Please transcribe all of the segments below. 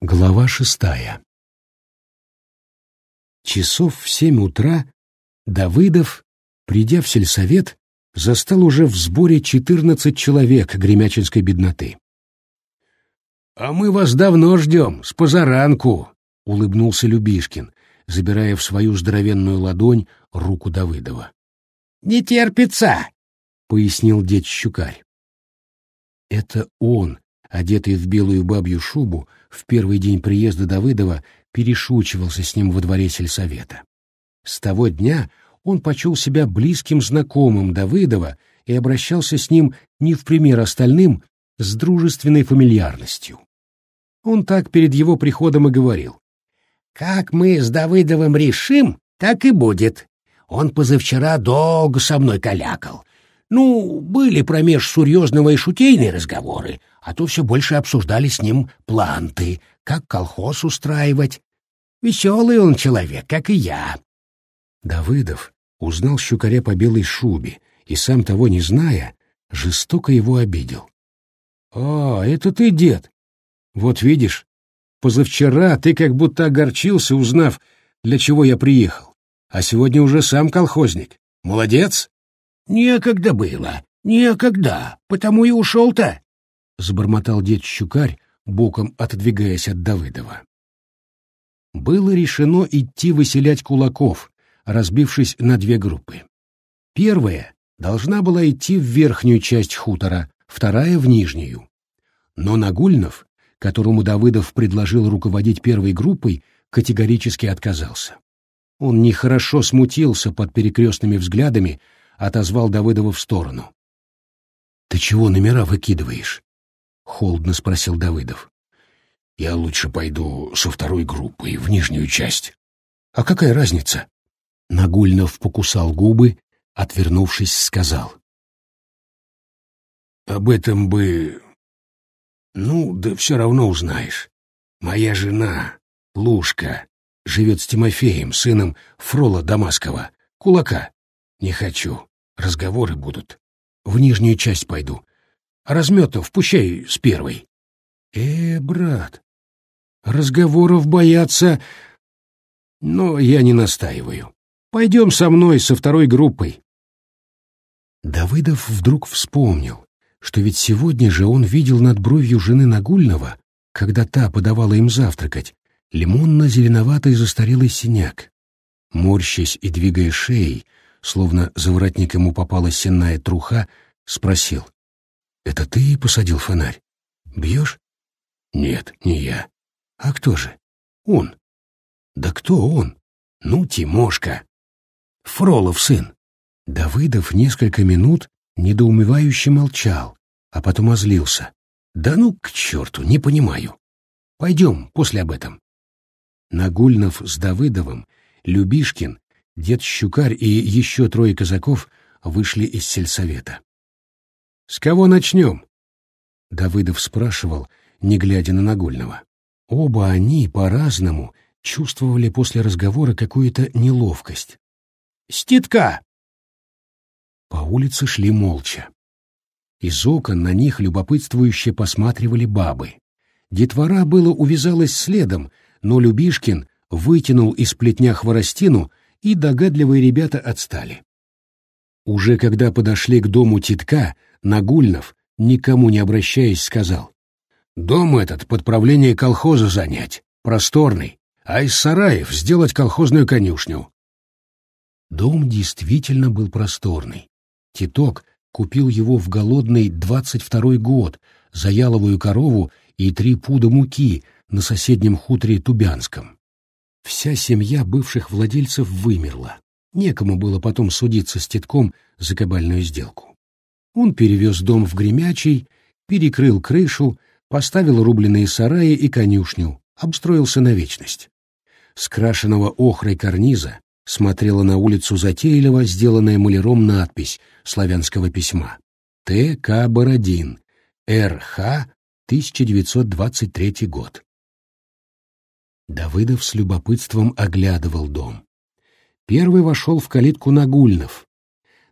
Глава шестая Часов в семь утра Давыдов, придя в сельсовет, застал уже в сборе четырнадцать человек гремячинской бедноты. — А мы вас давно ждем, с позаранку, — улыбнулся Любишкин, забирая в свою здоровенную ладонь руку Давыдова. — Не терпится, — пояснил дед Щукарь. Это он, одетый в белую бабью шубу, в первый день приезда Давыдова перешучивался с ним во дворе сельсовета. С того дня он почел себя близким знакомым Давыдова и обращался с ним не в пример остальным, с дружественной фамильярностью. Он так перед его приходом и говорил. «Как мы с Давыдовым решим, так и будет. Он позавчера долго со мной калякал. Ну, были промеж серьезного и шутейные разговоры, а то все больше обсуждали с ним планты, как колхоз устраивать. Веселый он человек, как и я. Давыдов узнал щукаря по белой шубе и, сам того не зная, жестоко его обидел. — А, это ты, дед? Вот видишь, позавчера ты как будто огорчился, узнав, для чего я приехал, а сегодня уже сам колхозник. Молодец! — Некогда было, некогда, потому и ушел-то, — забормотал дед Щукарь, боком отодвигаясь от Давыдова. Было решено идти выселять кулаков, разбившись на две группы. Первая должна была идти в верхнюю часть хутора, вторая — в нижнюю. Но Нагульнов, которому Давыдов предложил руководить первой группой, категорически отказался. Он нехорошо смутился под перекрестными взглядами, отозвал Давыдова в сторону. — Ты чего номера выкидываешь? — холодно спросил Давыдов. «Я лучше пойду со второй группой в нижнюю часть». «А какая разница?» Нагульнов покусал губы, отвернувшись, сказал. «Об этом бы... Ну, да все равно узнаешь. Моя жена, Лушка, живет с Тимофеем, сыном Фрола Дамаскова, кулака. Не хочу, разговоры будут. В нижнюю часть пойду. Разметов пущай с первой. Э, брат, разговоров бояться... Но я не настаиваю. Пойдем со мной, со второй группой. Давыдов вдруг вспомнил, что ведь сегодня же он видел над бровью жены Нагульного, когда та подавала им завтракать, лимонно-зеленоватый застарелый синяк. Морщась и двигая шеей, словно за воротник ему попала сенная труха, спросил. Это ты посадил фонарь? Бьешь? Нет, не я. А кто же? Он. Да кто он? Ну, Тимошка. Фролов сын. Давыдов несколько минут недоумевающе молчал, а потом озлился. Да ну, к черту, не понимаю. Пойдем после об этом. Нагульнов с Давыдовым, Любишкин, дед Щукарь и еще трое казаков вышли из сельсовета. «С кого начнем?» Давыдов спрашивал, не глядя на Нагульного. Оба они по-разному чувствовали после разговора какую-то неловкость. «Ститка!» По улице шли молча. Из окон на них любопытствующе посматривали бабы. Детвора было увязалась следом, но Любишкин вытянул из плетня хворостину, и догадливые ребята отстали. Уже когда подошли к дому Титка, Нагульнов, никому не обращаясь, сказал. «Дом этот под правление колхоза занять, просторный, а из сараев сделать колхозную конюшню». Дом действительно был просторный. Титок купил его в голодный двадцать второй год за яловую корову и три пуда муки на соседнем хуторе Тубянском. Вся семья бывших владельцев вымерла. Некому было потом судиться с Титком за кабальную сделку. Он перевез дом в Гремячий, перекрыл крышу, поставил рубленые сараи и конюшню, обстроился на вечность. С крашеного охрой карниза смотрела на улицу затейливо сделанная маляром надпись славянского письма «Т. К. Бородин, Р.Х. 1923 год». Давыдов с любопытством оглядывал дом. Первый вошел в калитку Нагульнов.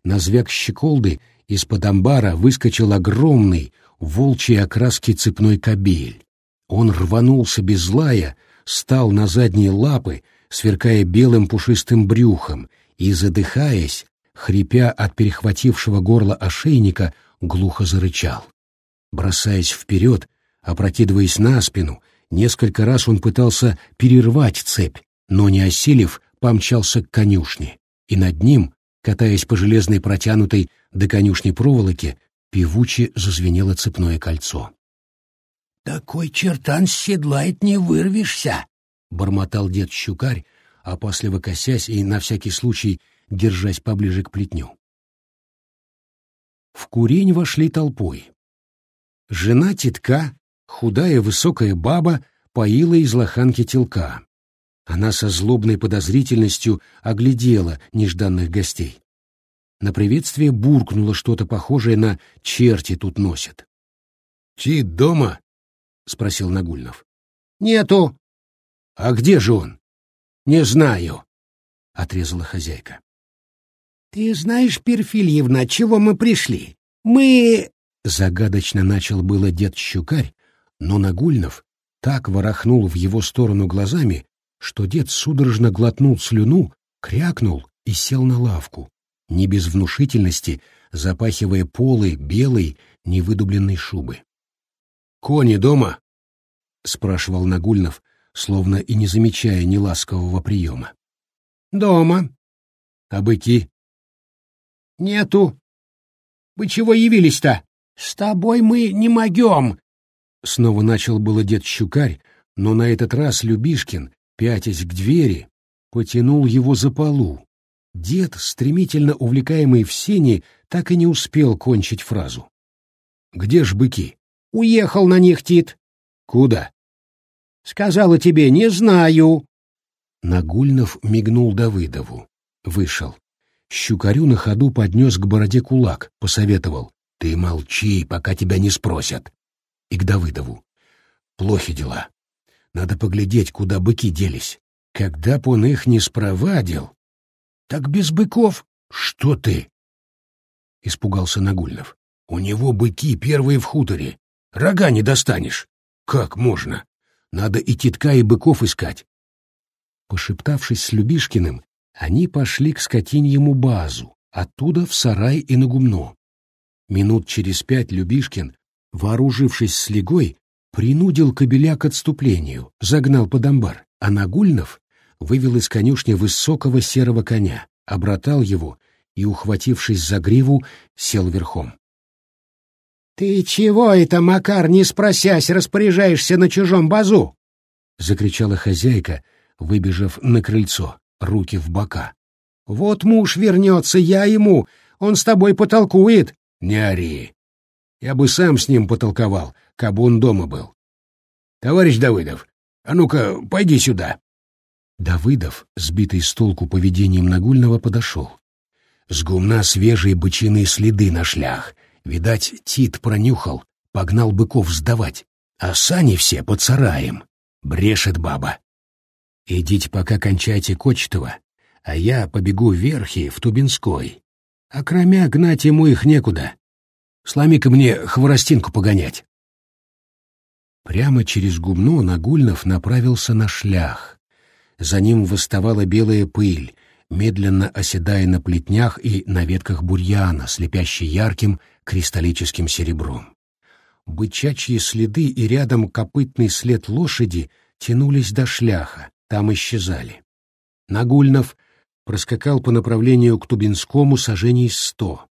На звяк щеколды из-под амбара выскочил огромный, волчий окраски цепной кабель. Он рванулся без лая, стал на задние лапы, сверкая белым пушистым брюхом, и, задыхаясь, хрипя от перехватившего горло ошейника, глухо зарычал. Бросаясь вперед, опрокидываясь на спину, несколько раз он пытался перервать цепь, но, не осилив, помчался к конюшне, и над ним, катаясь по железной протянутой до конюшни проволоке, певуче зазвенело цепное кольцо. «Такой чертан седлает не вырвешься!» — бормотал дед Щукарь, опасливо косясь и, на всякий случай, держась поближе к плетню. В курень вошли толпой. Жена титка, худая высокая баба, поила из лоханки телка. Она со злобной подозрительностью оглядела нежданных гостей. На приветствие буркнуло что-то похожее на «черти тут носят». «Тит дома?» — спросил Нагульнов. «Нету». «А где же он?» «Не знаю», — отрезала хозяйка. «Ты знаешь, Перфильевна, чего мы пришли? Мы...» Загадочно начал было дед Щукарь, но Нагульнов так ворохнул в его сторону глазами, что дед судорожно глотнул слюну, крякнул и сел на лавку, не без внушительности, запахивая полы белой, невыдубленной шубы. «Кони дома?» — спрашивал Нагульнов, словно и не замечая неласкового приема. «Дома». «А быки?» «Нету». «Вы чего явились-то? С тобой мы не могем». Снова начал было дед Щукарь, но на этот раз Любишкин, пятясь к двери, потянул его за полу. Дед, стремительно увлекаемый в сени, так и не успел кончить фразу. «Где ж быки?» «Уехал на них, Тит». «Куда?» Сказала тебе, не знаю. Нагульнов мигнул Давыдову. Вышел. Щукарю на ходу поднес к бороде кулак, посоветовал. Ты молчи, пока тебя не спросят. И к Давыдову. Плохи дела. Надо поглядеть, куда быки делись. Когда б он их не спровадил... Так без быков... Что ты? Испугался Нагульнов. У него быки первые в хуторе. Рога не достанешь. Как можно? Надо и титка, и быков искать. Пошептавшись с Любишкиным, они пошли к скотиньему базу, оттуда в сарай и на гумно. Минут через пять Любишкин, вооружившись слегой, принудил кобеля к отступлению, загнал под амбар, а Нагульнов вывел из конюшни высокого серого коня, обратал его и, ухватившись за гриву, сел верхом. «Ты чего это, Макар, не спросясь, распоряжаешься на чужом базу?» — закричала хозяйка, выбежав на крыльцо, руки в бока. «Вот муж вернется, я ему, он с тобой потолкует». «Не ори. Я бы сам с ним потолковал, кабы он дома был. Товарищ Давыдов, а ну-ка, пойди сюда». Давыдов, сбитый с толку поведением Нагульного, подошел. С гумна свежие бычиные следы на шлях — Видать, Тит пронюхал, погнал быков сдавать, а сани все под сараем. Брешет баба. Идите пока кончайте Кочетова, а я побегу вверхи в Тубинской. А кроме гнать ему их некуда. Сломи-ка мне хворостинку погонять. Прямо через гумно Нагульнов направился на шлях. За ним выставала белая пыль, медленно оседая на плетнях и на ветках бурьяна, слепящий ярким кристаллическим серебром. Бычачьи следы и рядом копытный след лошади тянулись до шляха, там исчезали. Нагульнов проскакал по направлению к Тубинскому сажений сто.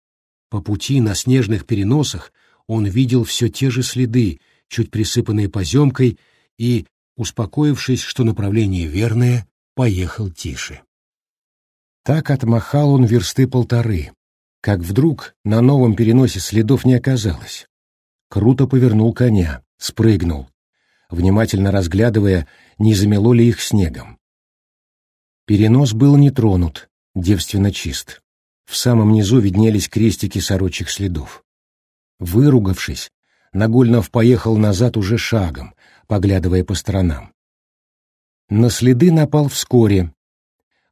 По пути на снежных переносах он видел все те же следы, чуть присыпанные поземкой, и, успокоившись, что направление верное, поехал тише. Так отмахал он версты полторы, как вдруг на новом переносе следов не оказалось. Круто повернул коня, спрыгнул, внимательно разглядывая, не замело ли их снегом. Перенос был не тронут, девственно чист. В самом низу виднелись крестики сорочьих следов. Выругавшись, Нагульнов поехал назад уже шагом, поглядывая по сторонам. На следы напал вскоре,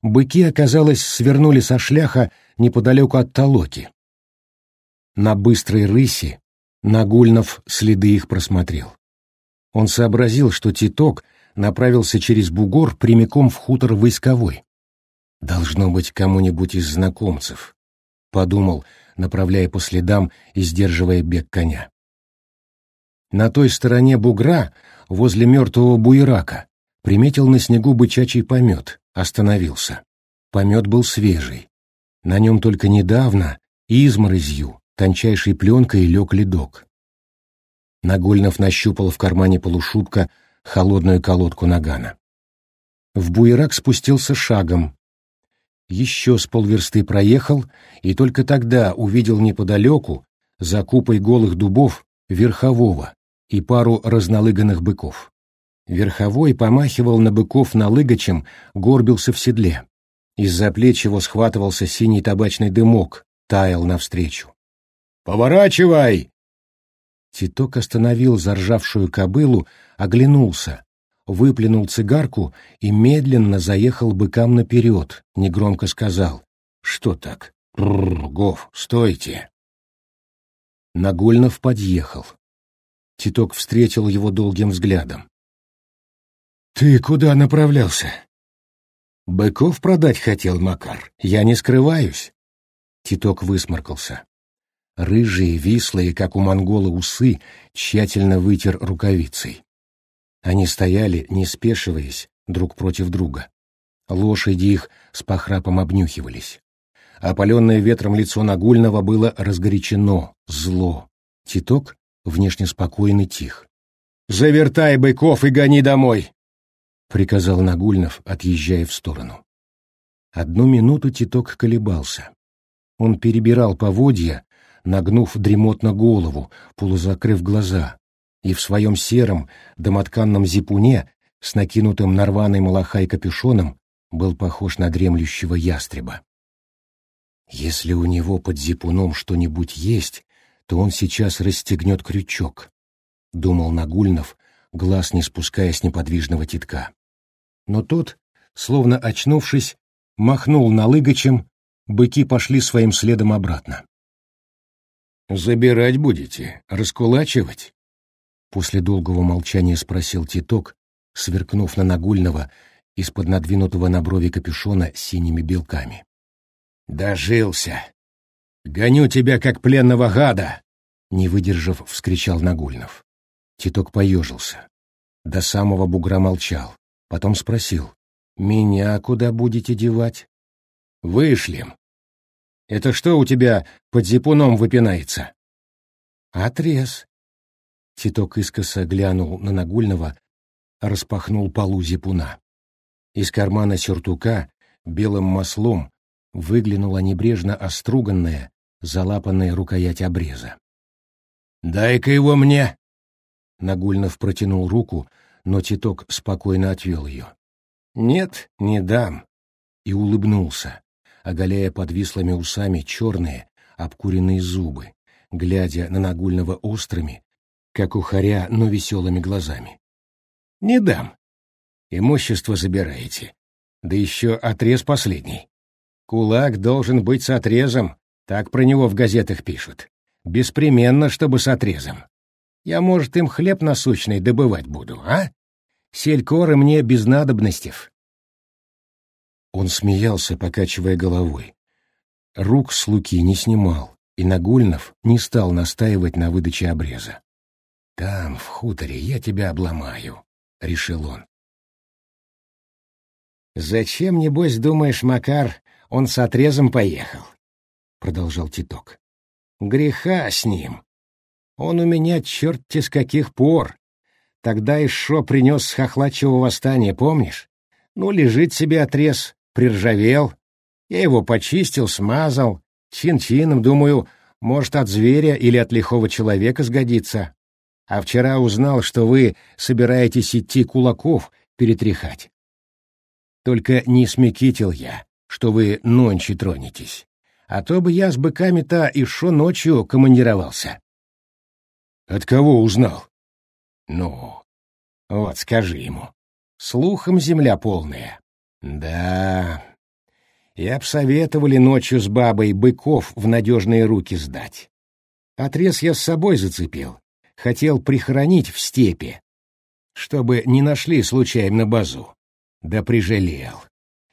быки, оказалось, свернули со шляха неподалеку от Толоки. На быстрой рыси Нагульнов следы их просмотрел. Он сообразил, что Титок направился через бугор прямиком в хутор войсковой. «Должно быть кому-нибудь из знакомцев», — подумал, направляя по следам и сдерживая бег коня. На той стороне бугра, возле мертвого буерака, приметил на снегу бычачий помет, остановился. Помет был свежий. На нем только недавно, изморозью, тончайшей пленкой лег ледок. Нагольнов нащупал в кармане полушубка холодную колодку нагана. В буерак спустился шагом. Еще с полверсты проехал, и только тогда увидел неподалеку, за купой голых дубов, верхового и пару разнолыганных быков. Верховой помахивал на быков налыгачем, горбился в седле. Из-за плеч его схватывался синий табачный дымок, таял навстречу. «Поворачивай!» Титок остановил заржавшую кобылу, оглянулся, выплюнул цигарку и медленно заехал быкам наперед, негромко сказал. «Что так? Рррр, Гов, стойте!» Нагольнов подъехал. Титок встретил его долгим взглядом. «Ты куда направлялся?» «Быков продать хотел Макар, я не скрываюсь». Титок высморкался. Рыжие, вислые, как у монгола усы, тщательно вытер рукавицей. Они стояли, не спешиваясь, друг против друга. Лошади их с похрапом обнюхивались. Опаленное ветром лицо Нагульного было разгорячено, зло. Титок внешне спокойный, тих. «Завертай быков и гони домой!» — приказал Нагульнов, отъезжая в сторону. Одну минуту Титок колебался. Он перебирал поводья, нагнув дремотно голову, полузакрыв глаза, и в своем сером домотканном зипуне с накинутым на рваной малахай капюшоном был похож на дремлющего ястреба. Если у него под зипуном что-нибудь есть, то он сейчас расстегнет крючок, — думал Нагульнов, глаз не спуская с неподвижного титка. Но тот, словно очнувшись, махнул налыгачем, быки пошли своим следом обратно. «Забирать будете? Раскулачивать?» После долгого молчания спросил Титок, сверкнув на Нагульного из-под надвинутого на брови капюшона синими белками. «Дожился! Гоню тебя, как пленного гада!» Не выдержав, вскричал Нагульнов. Титок поежился. До самого бугра молчал. Потом спросил. «Меня куда будете девать?» «Вышлем. Это что у тебя под зипуном выпинается?» «Отрез», Титок искоса глянул на Нагульного, распахнул полу зипуна. Из кармана сюртука белым маслом выглянула небрежно оструганная, залапанная рукоять обреза. «Дай-ка его мне!» Нагульнов протянул руку, но Титок спокойно отвел ее. «Нет, не дам!» И улыбнулся, оголяя подвислыми усами черные, обкуренные зубы, глядя на Нагульного острыми, как ухаря, но веселыми глазами. «Не дам. Имущество забираете. Да еще отрез последний. Кулак должен быть с отрезом, так про него в газетах пишут. Беспременно, чтобы с отрезом. Я, может, им хлеб насущный добывать буду, а? Селькоры мне без надобностей». Он смеялся, покачивая головой. Рук с луки не снимал, и Нагульнов не стал настаивать на выдаче обреза. «Там, в хуторе, я тебя обломаю», — решил он. «Зачем, небось, думаешь, Макар, он с отрезом поехал?» — продолжал Титок. «Греха с ним. Он у меня черт-те с каких пор. Тогда и шо принес с хохлачьего восстания, помнишь? Ну, лежит себе отрез, приржавел. Я его почистил, смазал. Чин-чином, думаю, может, от зверя или от лихого человека сгодится а вчера узнал, что вы собираетесь идти кулаков перетряхать. Только не смекитил я, что вы нонче тронетесь, а то бы я с быками-то и шо ночью командировался. От кого узнал? Ну, вот скажи ему. Слухом земля полная. Да, я б советовали ночью с бабой быков в надежные руки сдать. Отрез я с собой зацепил, хотел прихоронить в степи. чтобы не нашли случайно базу. Да прижалел.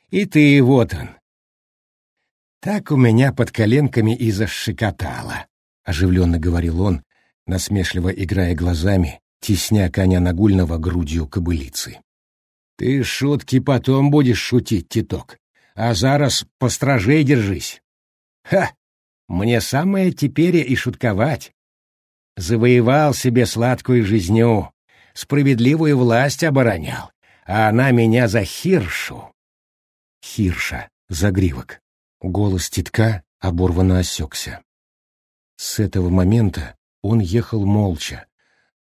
И ты, вот он. Так у меня под коленками и зашикотало, — оживленно говорил он, насмешливо играя глазами, тесня коня нагульного грудью кобылицы. Ты шутки потом будешь шутить, Титок, а зараз постражей держись. Ха! Мне самое теперь и шутковать. Завоевал себе сладкую жизню, справедливую власть оборонял, а она меня за хиршу. Хирша, загривок. Голос титка оборванно осекся. С этого момента он ехал молча,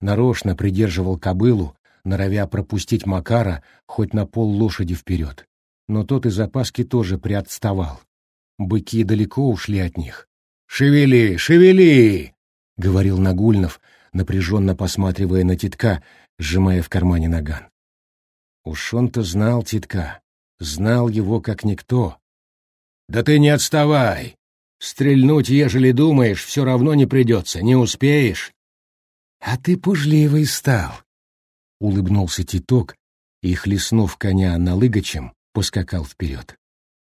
нарочно придерживал кобылу, норовя пропустить Макара хоть на пол лошади вперед. Но тот из запаски тоже приотставал. Быки далеко ушли от них. «Шевели, шевели!» — говорил Нагульнов, напряженно посматривая на титка, сжимая в кармане наган. Уж он-то знал титка, знал его как никто. «Да ты не отставай! Стрельнуть, ежели думаешь, все равно не придется, не успеешь!» «А ты пужливый стал!» — улыбнулся Титок и, хлестнув коня налыгачем, поскакал вперед.